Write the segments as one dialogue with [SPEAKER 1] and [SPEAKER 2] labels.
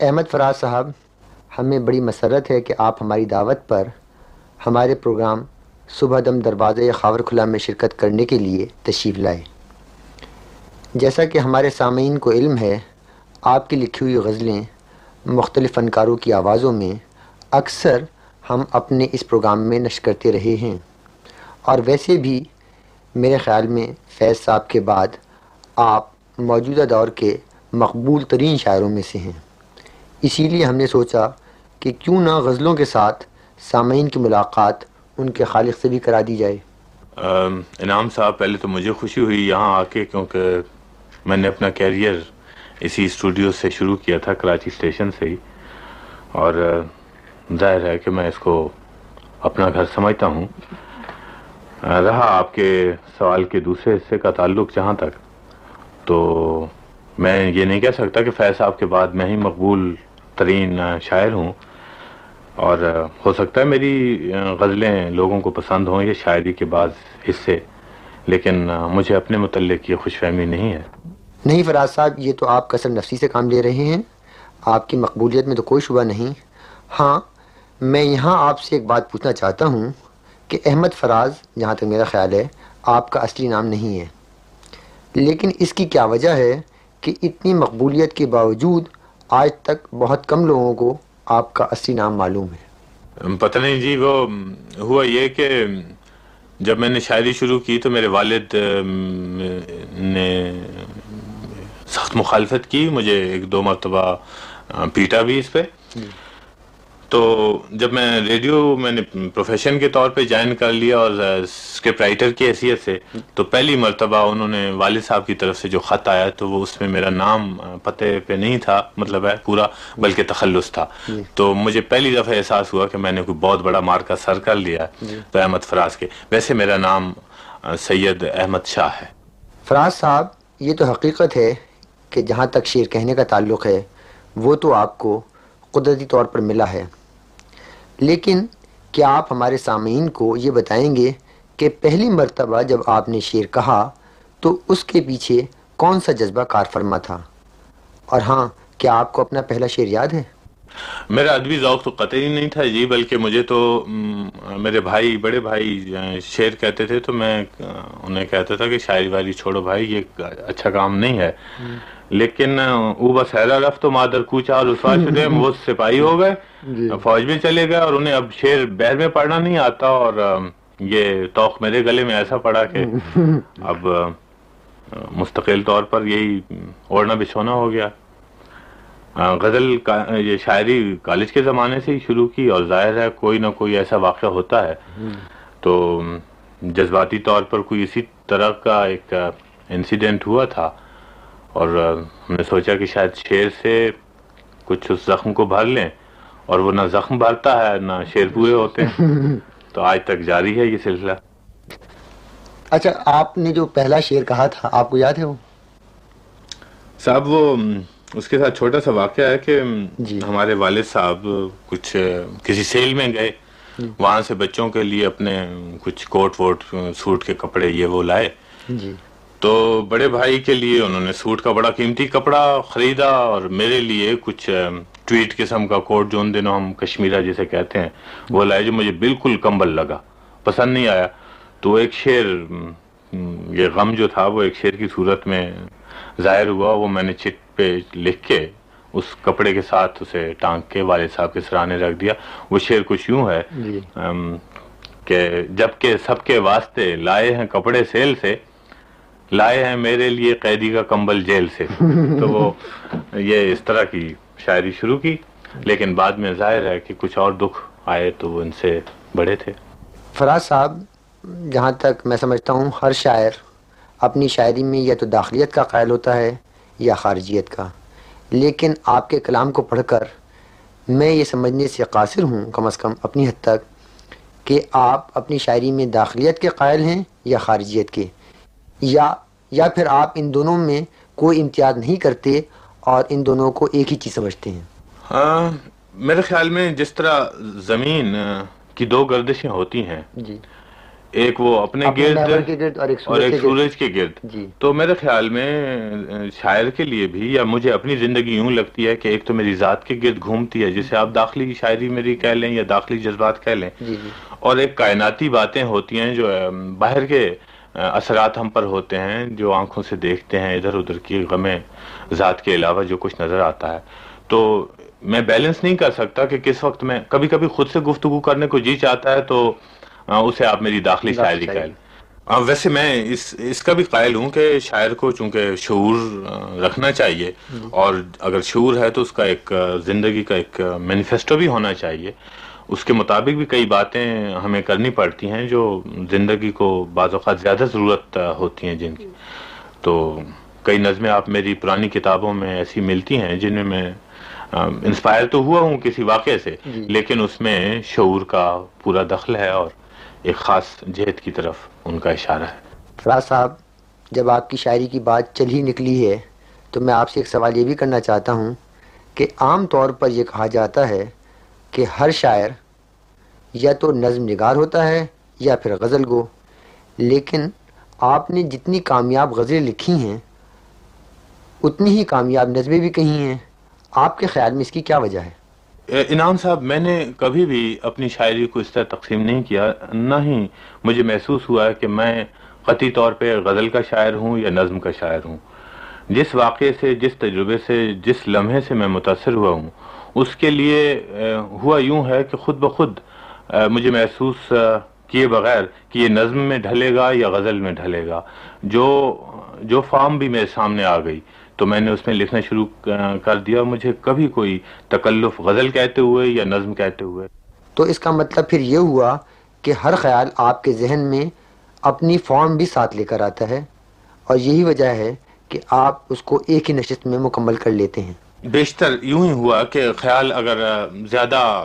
[SPEAKER 1] احمد فراز صاحب، ہمیں بڑی مسرت ہے کہ آپ ہماری دعوت پر ہمارے پروگرام صبح دم دروازے خاور کھلا میں شرکت کرنے کے لیے تشریف لائے۔ جیسا کہ ہمارے سامعین کو علم ہے، آپ کی لکھی ہوئی غزلیں مختلف فنکاروں کی آوازوں میں اکثر ہم اپنے اس پروگرام میں نشر کرتے رہے ہیں۔ اور ویسے بھی میرے خیال میں فیض صاحب کے بعد آپ موجودہ دور کے مقبول ترین شاعروں میں سے ہیں۔ اسی لیے ہم نے سوچا کہ کیوں نہ غزلوں کے ساتھ سامعین کی ملاقات ان کے خالق سے بھی کرا دی جائے۔
[SPEAKER 2] انعام صاحب، پہلے تو مجھے خوشی ہوئی یہاں آ کے کیونکہ میں نے اپنا کیریئر اسی اسٹوڈیو سے شروع کیا تھا، کراچی اسٹیشن سے ہی۔ اور ظاہر ہے کہ میں اس کو اپنا گھر سمجھتا ہوں۔ رہا آپ کے سوال کے دوسرے حصے کا تعلق جہاں تک؟ تو میں یہ نہیں کہہ سکتا کہ فیض صاحب کے بعد میں ہی مقبول ترین شاعر ہوں۔ اور ہو سکتا ہے میری غزلیں لوگوں کو پسند ہوں یہ شاعری کے بعض حصے، لیکن مجھے اپنے متعلق یہ خوش فہمی نہیں ہے۔
[SPEAKER 1] نہیں فراز صاحب، یہ تو آپ کثر نفسی سے کام لے رہے ہیں۔ آپ کی مقبولیت میں تو کوئی شبہ نہیں۔ ہاں میں یہاں آپ سے ایک بات پوچھنا چاہتا ہوں کہ احمد فراز، جہاں تک میرا خیال ہے، آپ کا اصلی نام نہیں ہے۔ لیکن اس کی کیا وجہ ہے کہ اتنی مقبولیت کے باوجود آج تک بہت کم لوگوں کو آپ کا اصلی نام معلوم ہے
[SPEAKER 2] پتہ نہیں جی وہ ہوا یہ کہ جب میں نے شاعری شروع کی تو میرے والد نے سخت مخالفت کی مجھے ایک دو مرتبہ پیٹا بھی اس پہ جی۔ تو جب میں ریڈیو میں نے پروفیشن کے طور پہ جوائن کر لیا اور اسکرپٹ رائٹر کی حیثیت سے تو پہلی مرتبہ انہوں نے والد صاحب کی طرف سے جو خط آیا تو وہ اس میں میرا نام پتے پہ نہیں تھا مطلب ہے پورا بلکہ تخلص تھا جی۔ تو مجھے پہلی دفعہ احساس ہوا کہ میں نے کوئی بہت بڑا مار کا سر کر لیا جی۔ تو احمد فراز کے ویسے میرا نام سید احمد شاہ ہے
[SPEAKER 1] فراز صاحب یہ تو حقیقت ہے کہ جہاں تک شعر کہنے کا تعلق ہے وہ تو آپ کو قدرتی طور پر ملا ہے۔ لیکن کیا آپ ہمارے سامعین کو یہ بتائیں گے کہ پہلی مرتبہ جب آپ نے شعر کہا تو اس کے پیچھے کون سا جذبہ کار فرما تھا؟ اور ہاں کیا آپ کو اپنا پہلا شعر یاد ہے؟
[SPEAKER 2] میرا ادبی ذوق تو قطعی نہیں تھا جی بلکہ مجھے تو میرے بھائی بڑے بھائی شعر کہتے تھے تو میں انہیں کہتا تھا کہ شاعری والی چھوڑو بھائی یہ اچھا کام نہیں ہے۔ لیکن او بس حیرہ رفت تو مادر کوچا اور رسوا شدے وہ سپاہی ہو گئے۔ جی۔ فوج میں چلے گئے اور انہیں اب شعر بہر میں پڑھنا نہیں آتا اور یہ توق میرے گلے میں ایسا پڑا کہ اب مستقل طور پر یہی اوڑھنا بچھونا ہو گیا۔ غزل یہ شاعری کالج کے زمانے سے ہی شروع کی اور ظاہر ہے کوئی نہ کوئی ایسا واقعہ ہوتا ہے۔ تو جذباتی طور پر کوئی اسی طرح کا ایک انسیڈنٹ ہوا تھا اور ہم نے سوچا کہ شاید شیر سے کچھ اس زخم کو بھر لیں اور وہ نہ زخم بھرتا ہے نہ شیر پورے ہوتے ہیں۔ تو آج تک جاری ہے یہ سلسلہ۔
[SPEAKER 1] اچھا آپ نے جو پہلا شیر کہا تھا آپ کو یاد ہے وہ؟
[SPEAKER 2] صاحب وہ اس کے ساتھ چھوٹا سا واقعہ ہے کہ جی۔ ہمارے والد صاحب کچھ کسی سیل میں گئے جی۔ وہاں سے بچوں کے لیے اپنے کچھ کوٹ ووٹ سوٹ کے کپڑے یہ وہ لائے۔ جی۔ تو بڑے بھائی کے لیے انہوں نے سوٹ کا بڑا قیمتی کپڑا خریدا اور میرے لیے کچھ ٹویٹ قسم کا کوٹ جو ان دنوں ہم کشمیرہ جسے کہتے ہیں وہ لائے جو مجھے بالکل کمبل لگا۔ پسند نہیں آیا۔ تو ایک شعر یہ غم جو تھا وہ ایک شعر کی صورت میں ظاہر ہوا وہ میں نے چٹ پہ لکھ کے اس کپڑے کے ساتھ اسے ٹانگ کے والد صاحب کے سرانے رکھ دیا۔ وہ شعر کچھ یوں ہے جی۔ کہ جبکہ سب کے واسطے لائے ہیں کپڑے سیل سے لائے ہیں میرے لیے قیدی کا کمبل جیل سے۔ تو وہ یہ اس طرح کی شاعری شروع کی لیکن بعد میں ظاہر ہے کہ کچھ اور دکھ آئے تو وہ ان سے بڑے تھے۔
[SPEAKER 1] فراز صاحب جہاں تک میں سمجھتا ہوں ہر شاعر اپنی شاعری میں یا تو داخلیت کا قائل ہوتا ہے یا خارجیت کا۔ لیکن آپ کے کلام کو پڑھ کر میں یہ سمجھنے سے قاصر ہوں کم از کم اپنی حد تک کہ آپ اپنی شاعری میں داخلیت کے قائل ہیں یا خارجیت کے۔ یا یا پھر آپ ان دونوں میں کوئی امتیاز نہیں کرتے اور ان دونوں کو ایک ہی چیز سمجھتے ہیں۔
[SPEAKER 2] ہاں میرے خیال میں جس طرح زمین کی دو گردشیں ہوتی ہیں جی۔ ایک وہ اپنے گرد اور ایک سورج کے گرد۔ جی۔ تو میرے خیال میں شاعر کے لیے بھی یا مجھے اپنی زندگی یوں لگتی ہے کہ ایک تو میری ذات کے گرد گھومتی ہے جسے آپ داخلی شاعری میری کہہ لیں یا داخلی جذبات کہہ لیں۔ جی، جی۔ اور ایک کائناتی باتیں ہوتی ہیں جو باہر کے اثرات ہم پر ہوتے ہیں جو آنکھوں سے دیکھتے ہیں ادھر ادھر کی غمیں ذات کے علاوہ جو کچھ نظر آتا ہے۔ تو میں بیلنس نہیں کر سکتا کہ کس وقت میں کبھی کبھی خود سے گفتگو کرنے کو جی چاہتا ہے تو اسے آپ میری داخلی شاعری کہہ لیں ویسے میں اس اس کا بھی قائل ہوں کہ شاعر کو چونکہ شعور رکھنا چاہیے اور اگر شعور ہے تو اس کا ایک زندگی کا ایک مینیفیسٹو بھی ہونا چاہیے۔ اس کے مطابق بھی کئی باتیں ہمیں کرنی پڑتی ہیں جو زندگی کو بعض اوقات زیادہ ضرورت ہوتی ہیں جن کی۔ تو کئی نظمیں آپ میری پرانی کتابوں میں ایسی ملتی ہیں جن میں میں انسپائر تو ہوا ہوں کسی واقعے سے جی۔ لیکن اس میں شعور کا پورا دخل ہے اور ایک خاص جہت کی طرف ان کا اشارہ ہے۔
[SPEAKER 1] فراز صاحب، جب آپ کی شاعری کی بات چل ہی نکلی ہے، تو میں آپ سے ایک سوال یہ بھی کرنا چاہتا ہوں کہ عام طور پر یہ کہا جاتا ہے کہ ہر شاعر یا تو نظم نگار ہوتا ہے یا پھر غزل گو۔ لیکن آپ نے جتنی کامیاب غزلیں لکھی ہیں، اتنی ہی کامیاب نظمیں بھی کہی ہیں۔ آپ کے خیال میں اس کی کیا وجہ ہے؟
[SPEAKER 2] انعام صاحب، میں نے کبھی بھی اپنی شاعری کو اس طرح تقسیم نہیں کیا، نہ ہی مجھے محسوس ہوا کہ میں قطعی طور پہ غزل کا شاعر ہوں یا نظم کا شاعر ہوں۔ جس واقعے سے، جس تجربے سے، جس لمحے سے میں متاثر ہوا ہوں، اس کے لیے ہوا یوں ہے کہ خود بخود مجھے محسوس کیے بغیر کہ یہ نظم میں ڈھلے گا یا غزل میں ڈھلے گا، جو جو فارم بھی میرے سامنے آ گئی۔ تو میں نے اس میں لکھنا شروع کر دیا مجھے کبھی کوئی تکلف غزل کہتے ہوئے یا نظم کہتے ہوئے۔
[SPEAKER 1] تو اس کا مطلب پھر یہ ہوا کہ ہر خیال آپ کے ذہن میں اپنی فارم بھی ساتھ لے کر آتا ہے اور یہی وجہ ہے کہ آپ اس کو ایک ہی نشست میں مکمل کر لیتے ہیں۔
[SPEAKER 2] بیشتر یوں ہی ہوا کہ خیال اگر زیادہ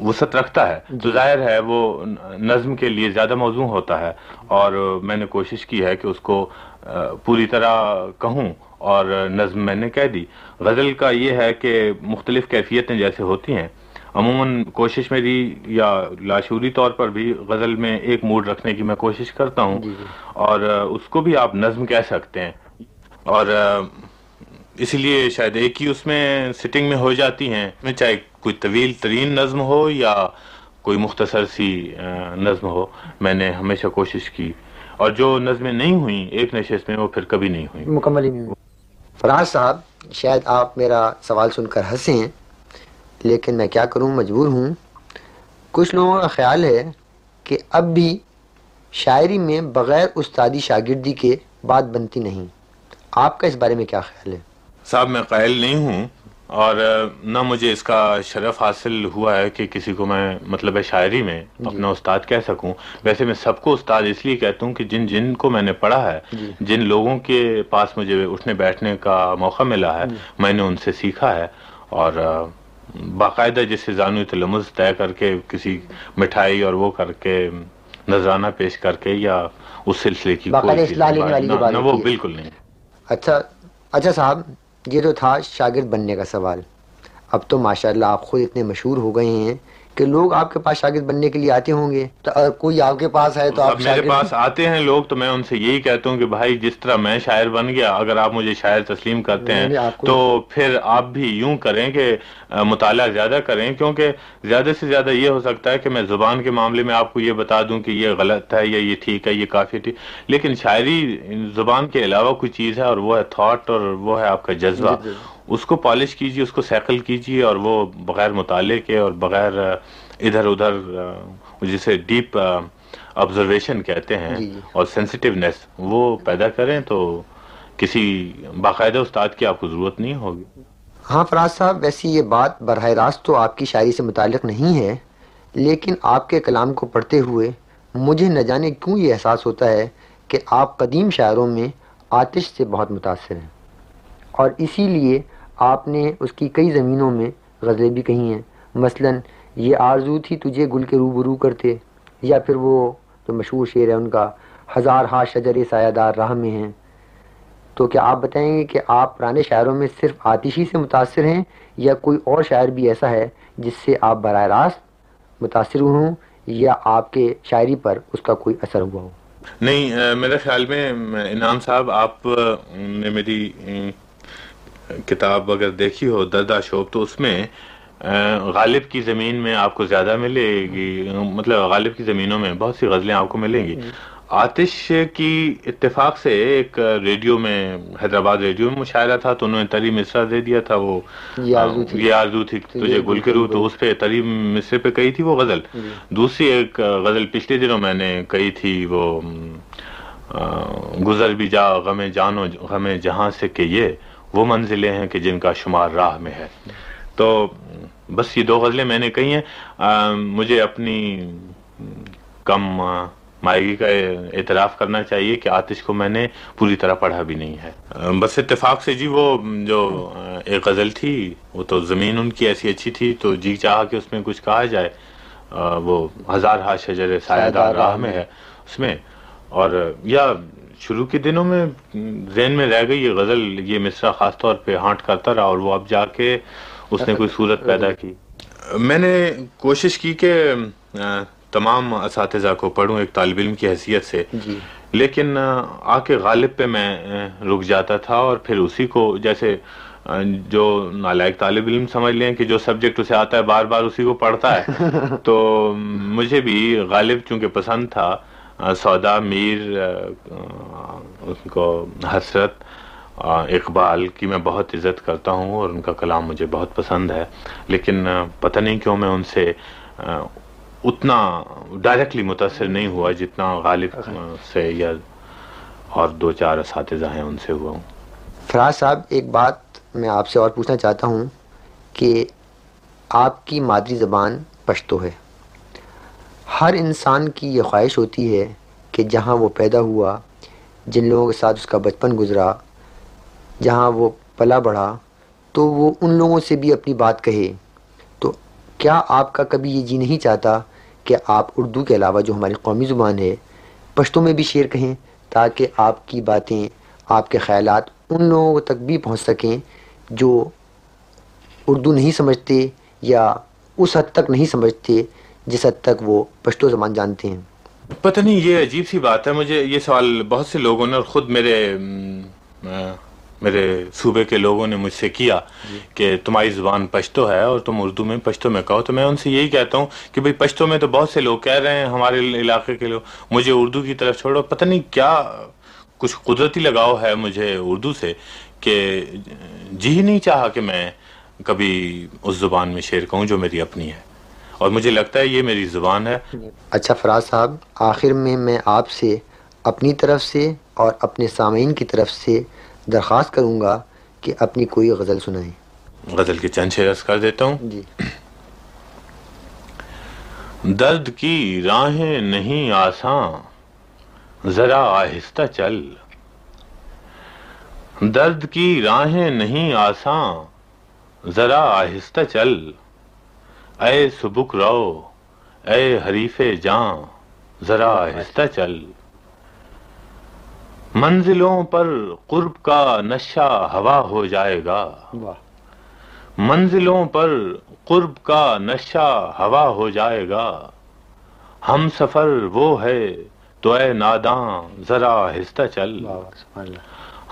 [SPEAKER 2] وسعت رکھتا ہے تو ظاہر ہے وہ نظم کے لیے زیادہ موضوع ہوتا ہے اور میں نے کوشش کی ہے کہ اس کو پوری طرح کہوں اور نظم میں نے کہہ دی۔ غزل کا یہ ہے کہ مختلف کیفیتیں جیسے ہوتی ہیں۔ عموماً کوشش میری یا لاشوری طور پر بھی غزل میں ایک موڈ رکھنے کی میں کوشش کرتا ہوں۔ جی، جی۔ اور اس کو بھی آپ نظم کہہ سکتے ہیں۔ اور اسی لیے شاید ایک ہی اس میں سٹنگ میں ہو جاتی ہیں۔ چاہے کوئی طویل ترین نظم ہو یا کوئی مختصر سی نظم ہو میں نے ہمیشہ کوشش کی۔ اور جو نظمیں نہیں ہوئیں ایک نشست میں وہ پھر کبھی نہیں ہوئیں۔
[SPEAKER 1] مکمل ہی نہیں فراز صاحب شاید آپ میرا سوال سن کر ہنسے ہیں لیکن میں کیا کروں؟ مجبور ہوں۔ کچھ لوگوں کا خیال ہے کہ اب بھی شاعری میں بغیر استادی شاگردی کے بات بنتی نہیں۔ آپ کا اس بارے میں کیا خیال ہے؟
[SPEAKER 2] صاحب میں قائل نہیں ہوں اور نہ مجھے اس کا شرف حاصل ہوا ہے کہ کسی کو میں مطلب شاعری میں جی۔ اپنا استاد کہہ سکوں ویسے میں سب کو استاد اس لیے کہتا ہوں کہ جن جن کو میں نے پڑھا ہے جی۔ جن لوگوں کے پاس مجھے اٹھنے بیٹھنے کا موقع ملا ہے جی۔ میں نے ان سے سیکھا ہے اور باقاعدہ جسے زانوی تلمز طے کر کے کسی مٹھائی اور وہ کر کے نذرانہ پیش کر کے یا اس سلسلے کی وہ بالکل نہیں
[SPEAKER 1] اچھا اچھا صاحب یہ تو تھا شاگرد بننے کا سوال۔ اب تو ماشاءاللہ آپ خود اتنے مشہور ہو گئے ہیں کہ لوگ آپ کے پاس شاگرد بننے کے لیے آتے ہوں گے تو اگر کوئی آپ کے پاس ہے تو آپ
[SPEAKER 2] میرے پاس آتے ہیں لوگ تو میں ان سے یہی کہتا ہوں کہ بھائی جس طرح میں شاعر بن گیا اگر آپ مجھے شاعر تسلیم کرتے ہیں تو پھر آپ بھی یوں کریں کہ مطالعہ زیادہ کریں کیونکہ زیادہ سے زیادہ یہ ہو سکتا ہے کہ میں زبان کے معاملے میں آپ کو یہ بتا دوں کہ یہ غلط ہے یا یہ ٹھیک ہے یہ کافی ٹھیک لیکن شاعری زبان کے علاوہ کوئی چیز ہے اور وہ ہے تھاٹ اور وہ ہے آپ کا جذبہ جی، جی۔ اس کو پالش کیجیے اس کو سیکل کیجیے اور وہ بغیر مطالعے کے اور بغیر ادھر ادھر جسے ڈیپ آبزرویشن کہتے ہیں جی،۔ اور سینسٹیونیس وہ پیدا کریں تو کسی باقاعدہ استاد کی آپ کو ضرورت نہیں ہوگی
[SPEAKER 1] ہاں فراز صاحب ویسی یہ بات براہ راست تو آپ کی شاعری سے متعلق نہیں ہے لیکن آپ کے کلام کو پڑھتے ہوئے مجھے نہ جانے کیوں یہ احساس ہوتا ہے کہ آپ قدیم شاعروں میں آتش سے بہت متاثر ہیں اور اسی لیے آپ نے اس کی کئی زمینوں میں غزلیں بھی کہی ہیں۔ مثلاً، یہ آرزو تھی تجھے گل کے روبرو کرتے، یا پھر وہ جو مشہور شعر ہے، ان کا ہزار ہا شجر سایہ دار راہ میں ہیں۔ تو کیا آپ بتائیں گے کہ آپ پرانے شاعروں میں صرف آتشی سے متاثر ہیں، یا کوئی اور شاعر بھی ایسا ہے جس سے آپ براہ راست متاثر ہوں، یا آپ کے شاعری پر اس کا کوئی اثر ہوا ہو؟
[SPEAKER 2] نہیں، میرے خیال میں انعام صاحب، آپ نے میری کتاب اگر دیکھی ہو دردہ شوب تو اس میں غالب کی زمین میں آپ کو زیادہ ملے گی۔ مطلب غالب کی زمینوں میں بہت سی غزلیں آپ کو ملیں گی۔ آتش کی اتفاق سے ایک ریڈیو میں حیدرآباد ریڈیو میں مشاعرہ تھا تو انہوں نے تری مصرا دے دیا تھا وہ یہ آرزو تھی تجھے گل کے روح تو اس پہ تری مصرے پہ کہی تھی وہ غزل۔ جی۔ دوسری ایک غزل پچھلے دنوں میں نے کہی تھی وہ گزر بھی جا غم جانو غم جہاں سے کہ یہ وہ منزلیں ہیں کہ جن کا شمار راہ میں ہے۔ تو بس یہ دو غزلیں میں نے کہی ہیں۔ مجھے اپنی کم مائیگی کا اعتراف کرنا چاہیے کہ آتش کو میں نے پوری طرح پڑھا بھی نہیں ہے۔ بس اتفاق سے جی وہ جو ایک غزل تھی وہ تو زمین ان کی ایسی اچھی تھی تو جی چاہا کہ اس میں کچھ کہا جائے۔ وہ ہزار ہا شجر سایہ دار راہ میں ہے اس میں۔ اور یا شروع کے دنوں میں ذہن میں رہ گئی یہ غزل یہ مصرا خاص طور پہ ہانٹ کرتا رہا اور وہ اب جا کے اس نے کوئی صورت پیدا کی۔ میں نے کوشش کی کہ تمام اساتذہ کو پڑھوں ایک طالب علم کی حیثیت سے۔ جی۔ لیکن آ کے غالب پہ میں رک جاتا تھا اور پھر اسی کو جیسے جو نالائق طالب علم سمجھ لیں کہ جو سبجیکٹ اسے آتا ہے بار بار اسی کو پڑھتا ہے۔ تو مجھے بھی غالب چونکہ پسند تھا سودا، میر ان کو حسرت اقبال کی میں بہت عزت کرتا ہوں اور ان کا کلام مجھے بہت پسند ہے۔ لیکن پتہ نہیں کیوں میں ان سے اتنا ڈائریکٹلی متاثر نہیں ہوا جتنا غالب سے یا اور دو چار اساتذہ ہیں ان سے ہوا ہوں۔
[SPEAKER 1] فراز صاحب، ایک بات میں آپ سے اور پوچھنا چاہتا ہوں کہ آپ کی مادری زبان پشتو ہے۔ ہر انسان کی یہ خواہش ہوتی ہے کہ جہاں وہ پیدا ہوا، جن لوگوں کے ساتھ اس کا بچپن گزرا، جہاں وہ پلا بڑھا، تو وہ ان لوگوں سے بھی اپنی بات کہے۔ تو کیا آپ کا کبھی یہ جی نہیں چاہتا کہ آپ اردو کے علاوہ جو ہماری قومی زبان ہے پشتوں میں بھی شعر کہیں تاکہ آپ کی باتیں، آپ کے خیالات ان لوگوں تک بھی پہنچ سکیں جو اردو نہیں سمجھتے یا اس حد تک نہیں سمجھتے جس حد تک وہ پشتو زبان جانتے ہیں۔
[SPEAKER 2] پتہ نہیں یہ عجیب سی بات ہے۔ مجھے یہ سوال بہت سے لوگوں نے اور خود میرے میرے صوبے کے لوگوں نے مجھ سے کیا جی۔ کہ تمہاری زبان پشتو ہے اور تم اردو میں پشتو میں کہو۔ تو میں ان سے یہی کہتا ہوں کہ بھئی پشتو میں تو بہت سے لوگ کہہ رہے ہیں ہمارے علاقے کے لوگ مجھے اردو کی طرف چھوڑو۔ پتہ نہیں کیا کچھ قدرتی لگاؤ ہے مجھے اردو سے کہ جی نہیں چاہا کہ میں کبھی اس زبان میں شعر کہوں جو میری اپنی ہے۔ اور مجھے لگتا ہے یہ میری زبان ہے۔
[SPEAKER 1] اچھا فراز صاحب آخر میں میں آپ سے اپنی طرف سے اور اپنے سامعین کی طرف سے درخواست کروں گا کہ اپنی کوئی غزل سنائیں۔
[SPEAKER 2] غزل کے چند شعر کر دیتا ہوں۔ جی۔ درد کی راہیں نہیں آساں ذرا آہستہ چل۔ درد کی راہیں نہیں آساں ذرا آہستہ چل۔ اے سبک رو اے حریف جاں ذرا آہستہ چل۔ منزلوں پر قرب کا نشہ ہوا ہو جائے گا۔ منزلوں پر قرب کا نشہ ہوا ہو جائے گا۔ ہم سفر وہ ہے تو اے ناداں ذرا آہستہ چل۔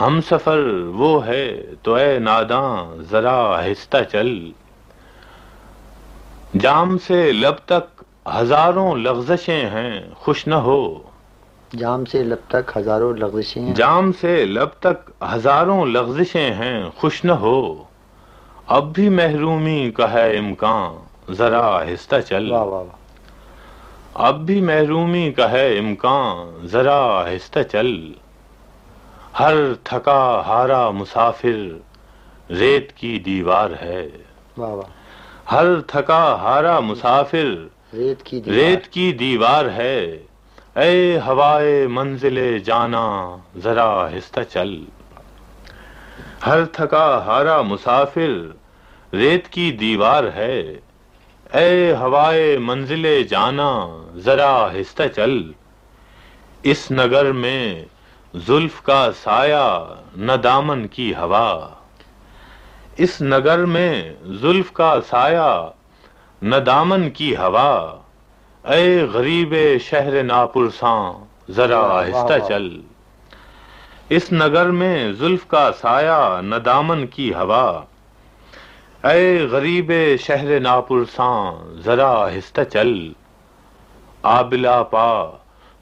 [SPEAKER 2] ہم سفر وہ ہے تو اے ناداں ذرا آہستہ چل۔ جام سے لب تک ہزاروں لغزشیں ہیں خوش نہ ہو۔
[SPEAKER 1] جام سے لب تک ہزاروں لغزشیں ہیں۔
[SPEAKER 2] جام سے لب تک ہزاروں لغزشیں ہیں خوش نہ ہو۔ اب بھی محرومی کا ہے امکان ذرا آہستہ چل۔ اب بھی محرومی کا ہے امکان ذرا آہستہ چل۔ ہر تھکا ہارا مسافر ریت کی دیوار ہے۔ ہر تھکا ہارا مسافر ریت کی دیوار۔ ہے۔ اے ہوائے منزل جانا ذرا آہستہ چل۔ ہر تھکا ہارا مسافر ریت کی دیوار ہے۔ اے ہوائے منزل جانا ذرا آہستہ چل۔ اس نگر میں زلف کا سایہ نہ دامن کی ہوا۔ اس نگر میں زلف کا سایہ نہ دامن کی ہوا۔ اے غریب شہر ناپرساں ذرا آہستہ چل۔ اس نگر میں زلف کا سایہ ندامن کی ہوا۔ اے غریب شہر ناپرساں ذرا آہستہ چل۔ آبلا پا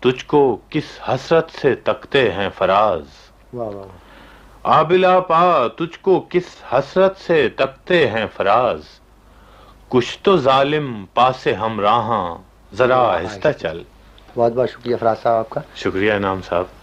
[SPEAKER 2] تجھ کو کس حسرت سے تکتے ہیں فراز۔ آبلا پا تجھ کو کس حسرت سے تکتے ہیں فراز۔ کچھ تو ظالم پاسے ہم راہاں ذرا آہستہ چل۔
[SPEAKER 1] بہت بہت شکریہ فراز صاحب آپ کا۔
[SPEAKER 2] شکریہ نام صاحب۔